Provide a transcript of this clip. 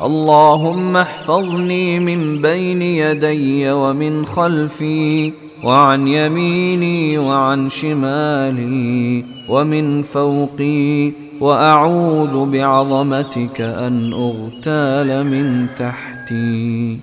اللهم احفظني من بين يدي ومن خلفي وعن يميني وعن شمالي ومن فوقي وأعوذ بعظمتك أن أغتال من تحتي.